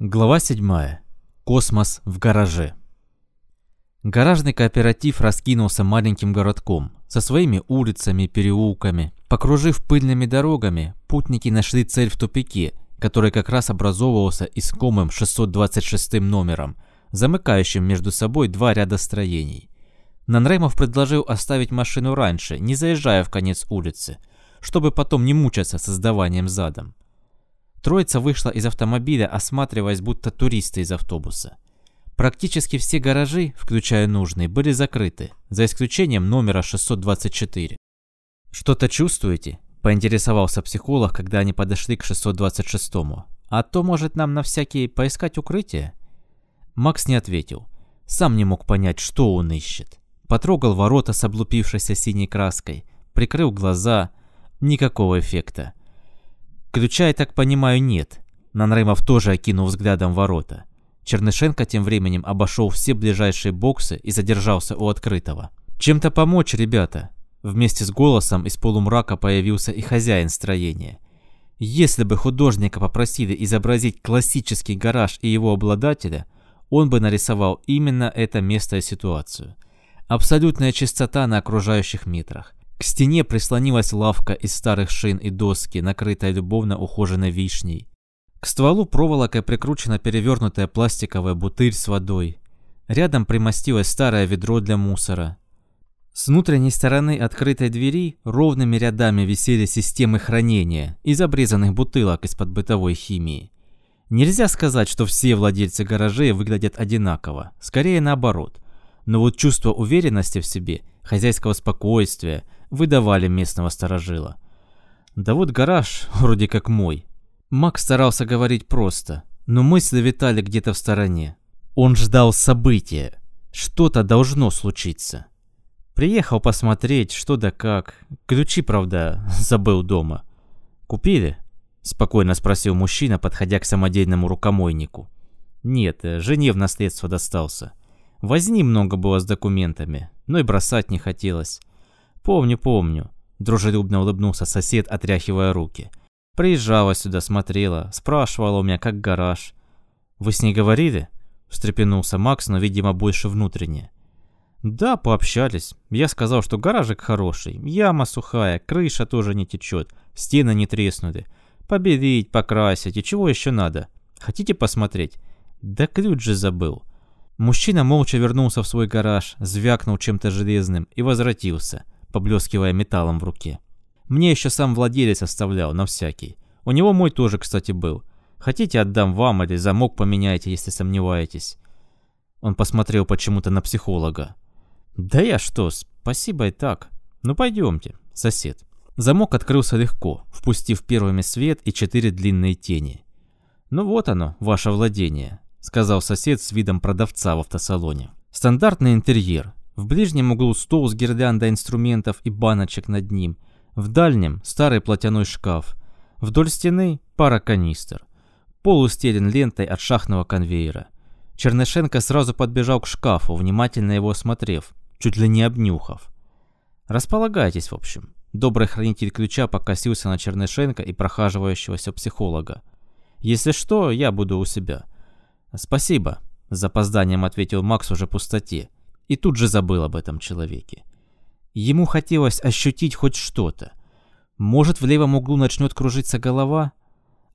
Глава 7. Космос в гараже. Гаражный кооператив раскинулся маленьким городком, со своими улицами переулками. Покружив пыльными дорогами, путники нашли цель в тупике, который как раз образовывался искомым 626 номером, замыкающим между собой два ряда строений. Нанреймов предложил оставить машину раньше, не заезжая в конец улицы, чтобы потом не мучаться создаванием задом. Троица вышла из автомобиля, осматриваясь, будто туристы из автобуса. Практически все гаражи, включая нужные, были закрыты, за исключением номера 624. «Что-то чувствуете?» – поинтересовался психолог, когда они подошли к 626-му. «А то, может, нам на всякие поискать укрытие?» Макс не ответил. Сам не мог понять, что он ищет. Потрогал ворота с облупившейся синей краской, прикрыл глаза. Никакого эффекта. Ключа, я так понимаю, нет. Нанрымов тоже окинул взглядом ворота. Чернышенко тем временем обошел все ближайшие боксы и задержался у открытого. «Чем-то помочь, ребята!» Вместе с голосом из полумрака появился и хозяин строения. Если бы художника попросили изобразить классический гараж и его обладателя, он бы нарисовал именно это место и ситуацию. Абсолютная чистота на окружающих метрах. К стене прислонилась лавка из старых шин и доски, накрытая любовно ухоженной вишней. К стволу проволокой прикручена перевернутая пластиковая бутыль с водой. Рядом примостилось старое ведро для мусора. С внутренней стороны открытой двери ровными рядами висели системы хранения из обрезанных бутылок из-под бытовой химии. Нельзя сказать, что все владельцы гаражей выглядят одинаково, скорее наоборот. Но вот чувство уверенности в себе, хозяйского спокойствия – выдавали местного сторожила. Да вот гараж вроде как мой. Макс старался говорить просто, но мысли витали где-то в стороне. Он ждал события. Что-то должно случиться. Приехал посмотреть, что да как. Ключи, правда, забыл дома. «Купили?» – спокойно спросил мужчина, подходя к самодельному рукомойнику. «Нет, жене в наследство достался. Возни много было с документами, но и бросать не хотелось. «Помню, помню», – дружелюбно улыбнулся сосед, отряхивая руки. «Приезжала сюда, смотрела, спрашивала у меня, как гараж». «Вы с ней говорили?» – встрепенулся Макс, но, видимо, больше внутренне. «Да, пообщались. Я сказал, что гаражик хороший, яма сухая, крыша тоже не течет, стены не треснули. Побелить, покрасить и чего еще надо? Хотите посмотреть?» «Да ключ же забыл». Мужчина молча вернулся в свой гараж, звякнул чем-то железным и возвратился – поблескивая металлом в руке. Мне еще сам владелец оставлял, на всякий. У него мой тоже, кстати, был. Хотите, отдам вам или замок поменяйте, если сомневаетесь. Он посмотрел почему-то на психолога. Да я что, спасибо и так. Ну пойдемте, сосед. Замок открылся легко, впустив первыми свет и четыре длинные тени. «Ну вот оно, ваше владение», — сказал сосед с видом продавца в автосалоне. Стандартный интерьер, в ближнем углу стол с гирляндой инструментов и баночек над ним. В дальнем старый платяной шкаф. Вдоль стены пара канистр. Пол устелен лентой от шахтного конвейера. Чернышенко сразу подбежал к шкафу, внимательно его осмотрев, чуть ли не обнюхав. «Располагайтесь, в общем». Добрый хранитель ключа покосился на Чернышенко и прохаживающегося психолога. «Если что, я буду у себя». «Спасибо», — с запозданием ответил Макс уже пустоте и тут же забыл об этом человеке. Ему хотелось ощутить хоть что-то. Может, в левом углу начнет кружиться голова?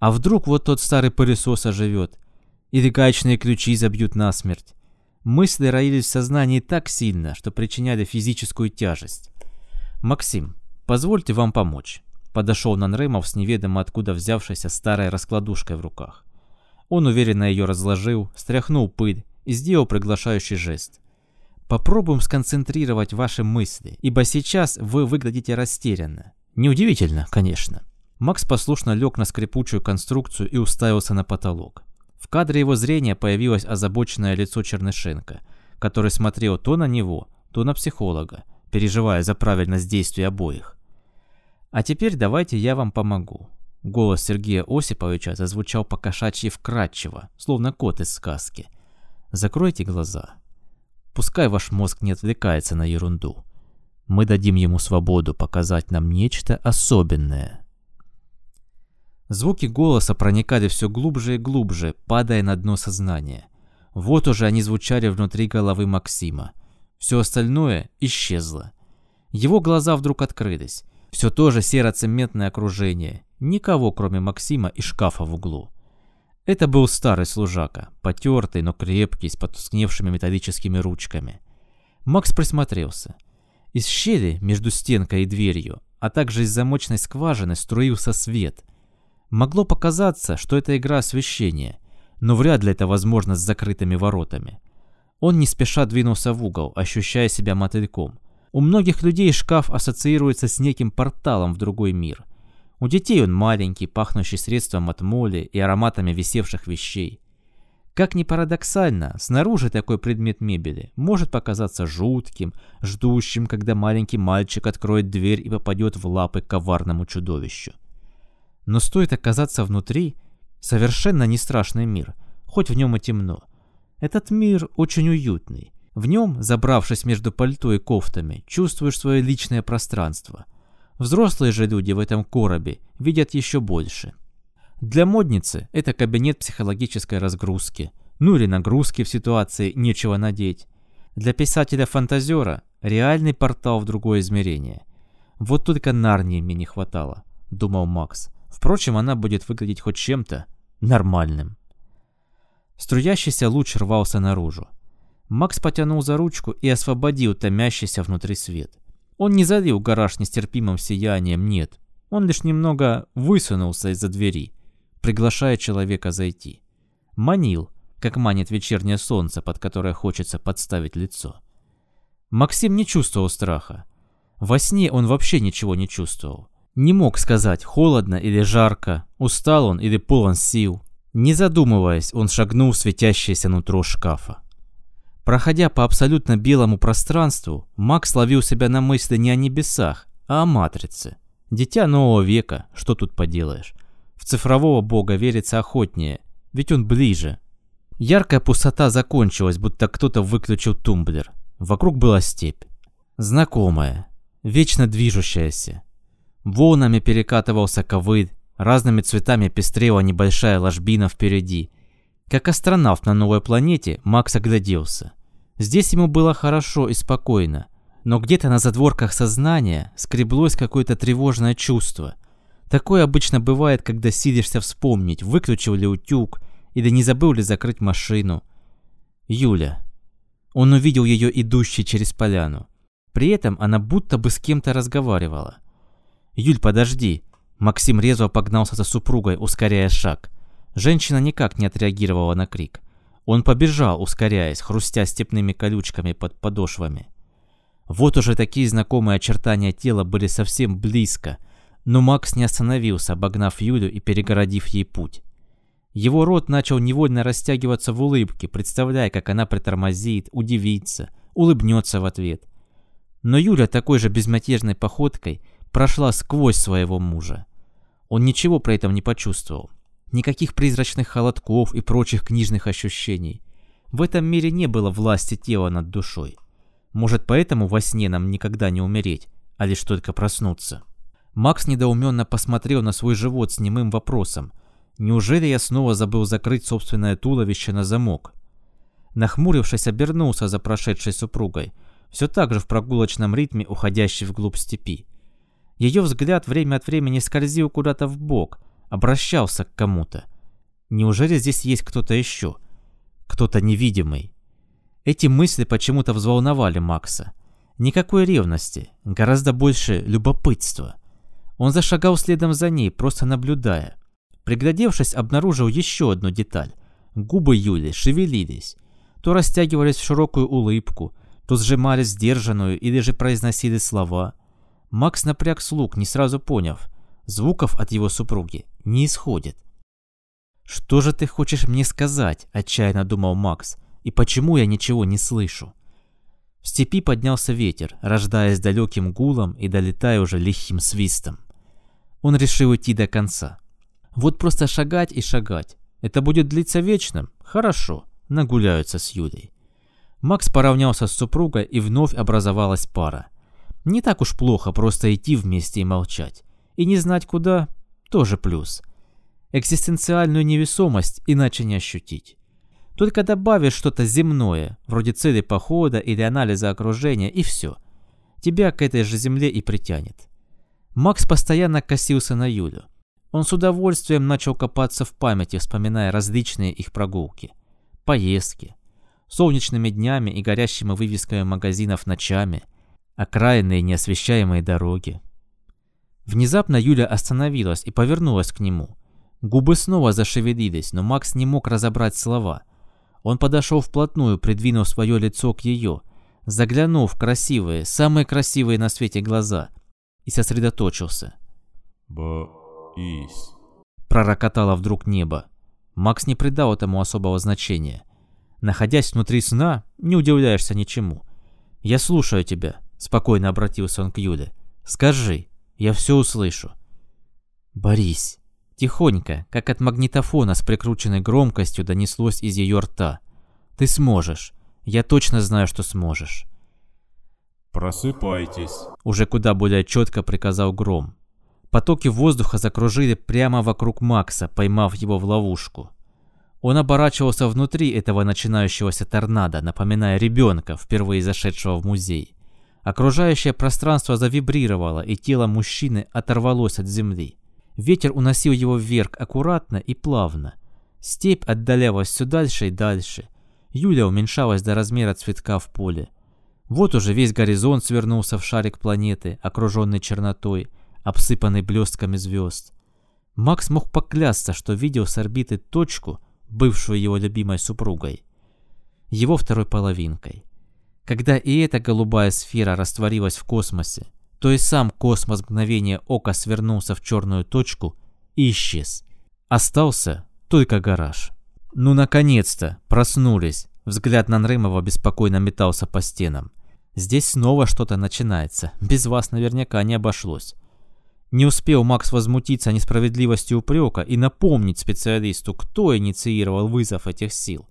А вдруг вот тот старый пылесос оживет? Или гаечные ключи забьют насмерть? Мысли роились в сознании так сильно, что причиняли физическую тяжесть. «Максим, позвольте вам помочь», — подошел Нанремов с неведомо откуда взявшейся старой раскладушкой в руках. Он уверенно ее разложил, стряхнул пыль и сделал приглашающий жест. Попробуем сконцентрировать ваши мысли, ибо сейчас вы выглядите растерянно. Неудивительно, конечно. Макс послушно лег на скрипучую конструкцию и уставился на потолок. В кадре его зрения появилось озабоченное лицо Чернышенко, который смотрел то на него, то на психолога, переживая за правильность действий обоих. «А теперь давайте я вам помогу». Голос Сергея Осиповича зазвучал покошачьи вкрадчиво, словно кот из сказки. «Закройте глаза. Пускай ваш мозг не отвлекается на ерунду. Мы дадим ему свободу показать нам нечто особенное. Звуки голоса проникали все глубже и глубже, падая на дно сознания. Вот уже они звучали внутри головы Максима. Все остальное исчезло. Его глаза вдруг открылись. Все то же серо-цементное окружение. Никого, кроме Максима и шкафа в углу. Это был старый служака, потертый, но крепкий, с потускневшими металлическими ручками. Макс присмотрелся. Из щели между стенкой и дверью, а также из замочной скважины струился свет. Могло показаться, что это игра освещения, но вряд ли это возможно с закрытыми воротами. Он не спеша двинулся в угол, ощущая себя мотыльком. У многих людей шкаф ассоциируется с неким порталом в другой мир. У детей он маленький, пахнущий средством от моли и ароматами висевших вещей. Как ни парадоксально, снаружи такой предмет мебели может показаться жутким, ждущим, когда маленький мальчик откроет дверь и попадет в лапы коварному чудовищу. Но стоит оказаться внутри, совершенно не страшный мир, хоть в нем и темно. Этот мир очень уютный. В нем, забравшись между пальто и кофтами, чувствуешь свое личное пространство – Взрослые же люди в этом коробе видят еще больше. Для модницы это кабинет психологической разгрузки, ну или нагрузки в ситуации «нечего надеть». Для писателя-фантазера реальный портал в другое измерение. Вот только Нарнии мне не хватало, думал Макс. Впрочем, она будет выглядеть хоть чем-то нормальным. Струящийся луч рвался наружу. Макс потянул за ручку и освободил томящийся внутри свет. Он не залил гараж нестерпимым сиянием, нет. Он лишь немного высунулся из-за двери, приглашая человека зайти. Манил, как манит вечернее солнце, под которое хочется подставить лицо. Максим не чувствовал страха. Во сне он вообще ничего не чувствовал. Не мог сказать, холодно или жарко, устал он или полон сил. Не задумываясь, он шагнул в светящееся нутро шкафа. Проходя по абсолютно белому пространству, Макс ловил себя на мысли не о небесах, а о матрице. Дитя нового века, что тут поделаешь. В цифрового бога верится охотнее, ведь он ближе. Яркая пустота закончилась, будто кто-то выключил тумблер. Вокруг была степь. Знакомая, вечно движущаяся. Волнами перекатывался ковыль, разными цветами пестрела небольшая ложбина впереди. Как астронавт на новой планете, Макс огляделся. Здесь ему было хорошо и спокойно, но где-то на задворках сознания скреблось какое-то тревожное чувство. Такое обычно бывает, когда сидишься вспомнить, выключил ли утюг или не забыл ли закрыть машину. Юля. Он увидел ее идущей через поляну. При этом она будто бы с кем-то разговаривала. «Юль, подожди!» Максим резво погнался за супругой, ускоряя шаг. Женщина никак не отреагировала на крик. Он побежал, ускоряясь, хрустя степными колючками под подошвами. Вот уже такие знакомые очертания тела были совсем близко, но Макс не остановился, обогнав Юлю и перегородив ей путь. Его рот начал невольно растягиваться в улыбке, представляя, как она притормозит, удивится, улыбнется в ответ. Но Юля такой же безмятежной походкой прошла сквозь своего мужа. Он ничего при этом не почувствовал. Никаких призрачных холодков и прочих книжных ощущений. В этом мире не было власти тела над душой. Может, поэтому во сне нам никогда не умереть, а лишь только проснуться. Макс недоуменно посмотрел на свой живот с немым вопросом. Неужели я снова забыл закрыть собственное туловище на замок? Нахмурившись, обернулся за прошедшей супругой, все так же в прогулочном ритме, уходящей вглубь степи. Ее взгляд время от времени скользил куда-то в бок, обращался к кому-то. Неужели здесь есть кто-то еще? Кто-то невидимый? Эти мысли почему-то взволновали Макса. Никакой ревности, гораздо больше любопытства. Он зашагал следом за ней, просто наблюдая. Приглядевшись, обнаружил еще одну деталь. Губы Юли шевелились. То растягивались в широкую улыбку, то сжимались сдержанную или же произносили слова. Макс напряг слух, не сразу поняв. Звуков от его супруги не исходит. «Что же ты хочешь мне сказать?» – отчаянно думал Макс. «И почему я ничего не слышу?» В степи поднялся ветер, рождаясь далеким гулом и долетая уже лихим свистом. Он решил идти до конца. Вот просто шагать и шагать. Это будет длиться вечным? Хорошо, нагуляются с Юлей. Макс поравнялся с супругой, и вновь образовалась пара. Не так уж плохо просто идти вместе и молчать. И не знать куда – тоже плюс. Экзистенциальную невесомость иначе не ощутить. Только добавишь что-то земное, вроде цели похода или анализа окружения, и все. Тебя к этой же земле и притянет. Макс постоянно косился на Юлю. Он с удовольствием начал копаться в памяти, вспоминая различные их прогулки, поездки, солнечными днями и горящими вывесками магазинов ночами, окраинные неосвещаемые дороги. Внезапно Юля остановилась и повернулась к нему. Губы снова зашевелились, но Макс не мог разобрать слова. Он подошел вплотную, придвинув свое лицо к ее, заглянув в красивые, самые красивые на свете глаза, и сосредоточился. «Боись», — пророкотало вдруг небо. Макс не придал этому особого значения. Находясь внутри сна, не удивляешься ничему. «Я слушаю тебя», — спокойно обратился он к Юле. «Скажи, я все услышу». «Борис», Тихонько, как от магнитофона с прикрученной громкостью, донеслось из ее рта. «Ты сможешь. Я точно знаю, что сможешь». «Просыпайтесь», — уже куда более четко приказал Гром. Потоки воздуха закружили прямо вокруг Макса, поймав его в ловушку. Он оборачивался внутри этого начинающегося торнадо, напоминая ребенка, впервые зашедшего в музей. Окружающее пространство завибрировало, и тело мужчины оторвалось от земли. Ветер уносил его вверх аккуратно и плавно. Степь отдалялась все дальше и дальше. Юля уменьшалась до размера цветка в поле. Вот уже весь горизонт свернулся в шарик планеты, окруженный чернотой, обсыпанный блестками звезд. Макс мог поклясться, что видел с орбиты точку, бывшую его любимой супругой. Его второй половинкой. Когда и эта голубая сфера растворилась в космосе, то и сам космос мгновение ока свернулся в черную точку и исчез. Остался только гараж. Ну, наконец-то, проснулись. Взгляд на Нрымова беспокойно метался по стенам. Здесь снова что-то начинается. Без вас наверняка не обошлось. Не успел Макс возмутиться несправедливостью упрека и напомнить специалисту, кто инициировал вызов этих сил.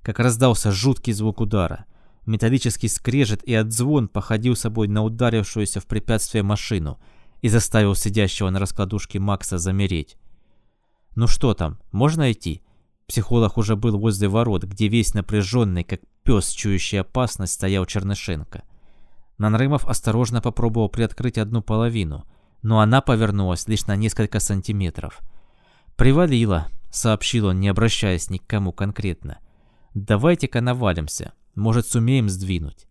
Как раздался жуткий звук удара – Металлический скрежет и отзвон походил собой на ударившуюся в препятствие машину и заставил сидящего на раскладушке Макса замереть. «Ну что там, можно идти?» Психолог уже был возле ворот, где весь напряженный, как пес, чующий опасность, стоял Чернышенко. Нанрымов осторожно попробовал приоткрыть одну половину, но она повернулась лишь на несколько сантиметров. «Привалило», — сообщил он, не обращаясь ни к кому конкретно. «Давайте-ка навалимся. Может, сумеем сдвинуть.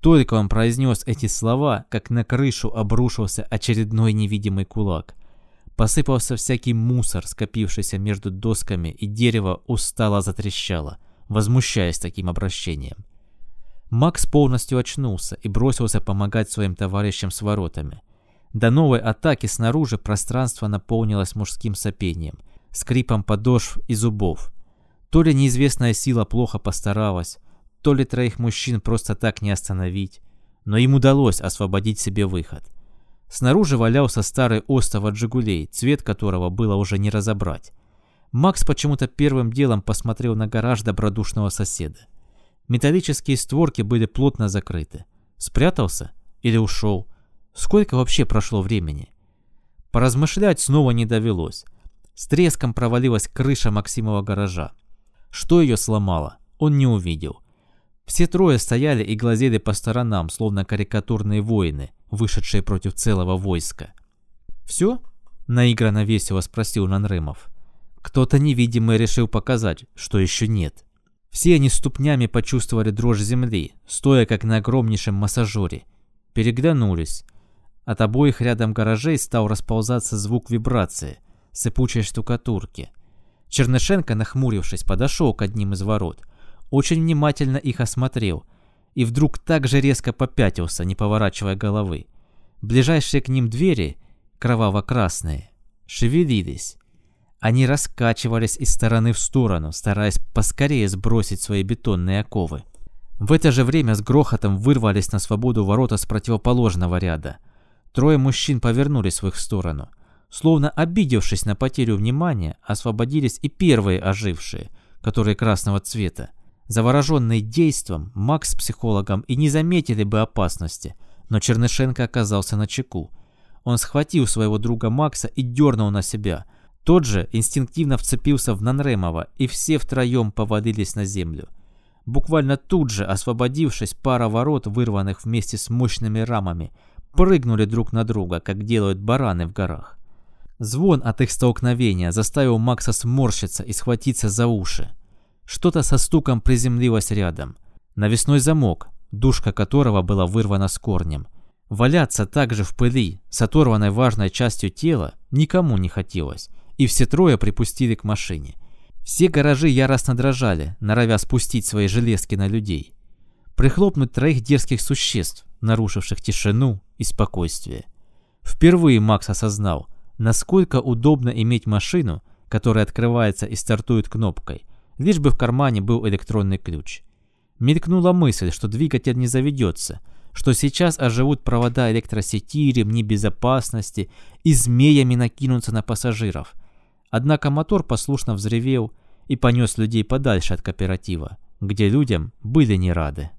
Только он произнес эти слова, как на крышу обрушился очередной невидимый кулак. Посыпался всякий мусор, скопившийся между досками, и дерево устало затрещало, возмущаясь таким обращением. Макс полностью очнулся и бросился помогать своим товарищам с воротами. До новой атаки снаружи пространство наполнилось мужским сопением, скрипом подошв и зубов. То ли неизвестная сила плохо постаралась, то ли троих мужчин просто так не остановить, но им удалось освободить себе выход. Снаружи валялся старый остов от «Жигулей», цвет которого было уже не разобрать. Макс почему-то первым делом посмотрел на гараж добродушного соседа. Металлические створки были плотно закрыты. Спрятался или ушел? Сколько вообще прошло времени? Поразмышлять снова не довелось. С треском провалилась крыша Максимова гаража. Что ее сломало, он не увидел. Все трое стояли и глазели по сторонам, словно карикатурные воины, вышедшие против целого войска. «Все?» – наигранно весело спросил Нанрымов. Кто-то невидимый решил показать, что еще нет. Все они ступнями почувствовали дрожь земли, стоя как на огромнейшем массажере. Переглянулись. От обоих рядом гаражей стал расползаться звук вибрации, сыпучей штукатурки. Чернышенко, нахмурившись, подошел к одним из ворот – очень внимательно их осмотрел и вдруг так же резко попятился, не поворачивая головы. Ближайшие к ним двери, кроваво-красные, шевелились. Они раскачивались из стороны в сторону, стараясь поскорее сбросить свои бетонные оковы. В это же время с грохотом вырвались на свободу ворота с противоположного ряда. Трое мужчин повернулись в их сторону. Словно обидевшись на потерю внимания, освободились и первые ожившие, которые красного цвета. Завороженный действом, Макс с психологом и не заметили бы опасности, но Чернышенко оказался на чеку. Он схватил своего друга Макса и дернул на себя. Тот же инстинктивно вцепился в Нанремова, и все втроем повалились на землю. Буквально тут же, освободившись, пара ворот, вырванных вместе с мощными рамами, прыгнули друг на друга, как делают бараны в горах. Звон от их столкновения заставил Макса сморщиться и схватиться за уши. Что-то со стуком приземлилось рядом. Навесной замок, душка которого была вырвана с корнем. Валяться также в пыли, с оторванной важной частью тела, никому не хотелось, и все трое припустили к машине. Все гаражи яростно дрожали, норовя спустить свои железки на людей. Прихлопнуть троих дерзких существ, нарушивших тишину и спокойствие. Впервые Макс осознал, насколько удобно иметь машину, которая открывается и стартует кнопкой, лишь бы в кармане был электронный ключ. Мелькнула мысль, что двигатель не заведется, что сейчас оживут провода электросети, ремни безопасности и змеями накинутся на пассажиров. Однако мотор послушно взревел и понес людей подальше от кооператива, где людям были не рады.